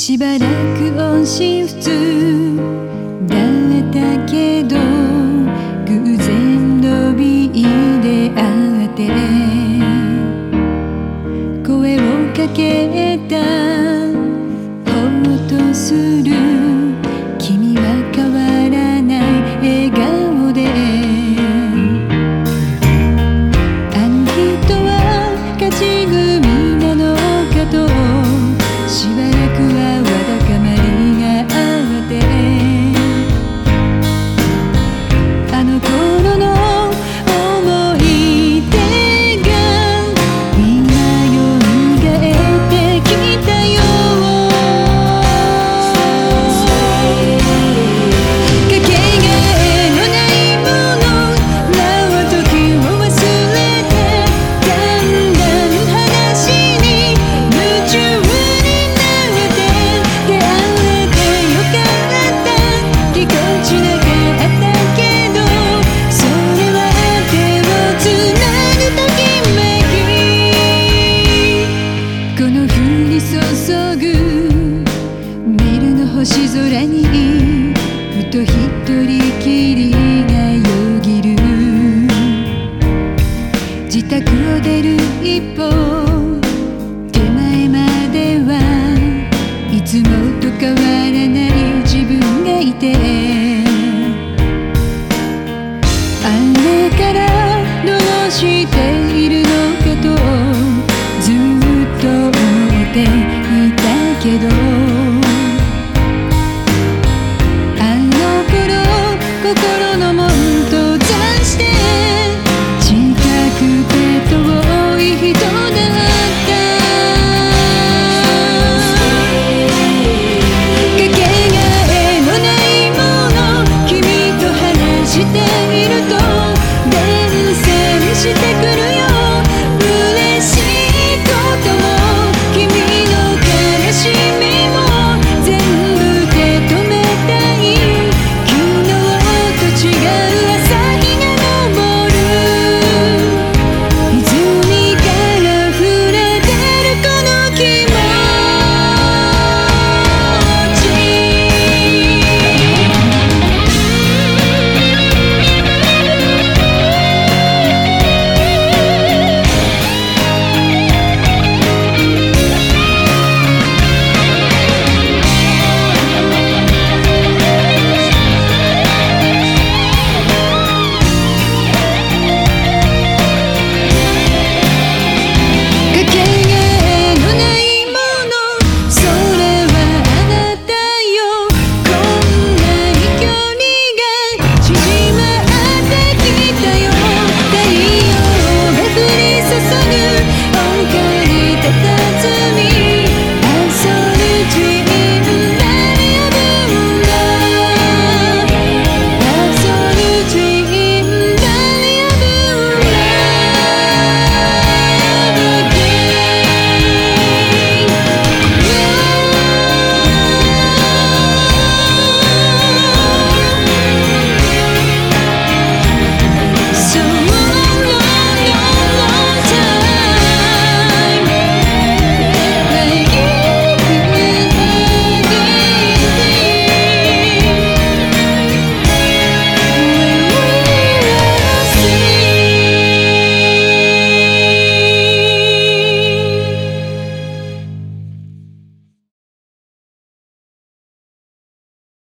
しばらく音信不通。だったけど偶然のびで会って。声をかけた。ほっとする。空にふと一人きりがよぎる自宅を出る一歩手前まではいつもと変わらない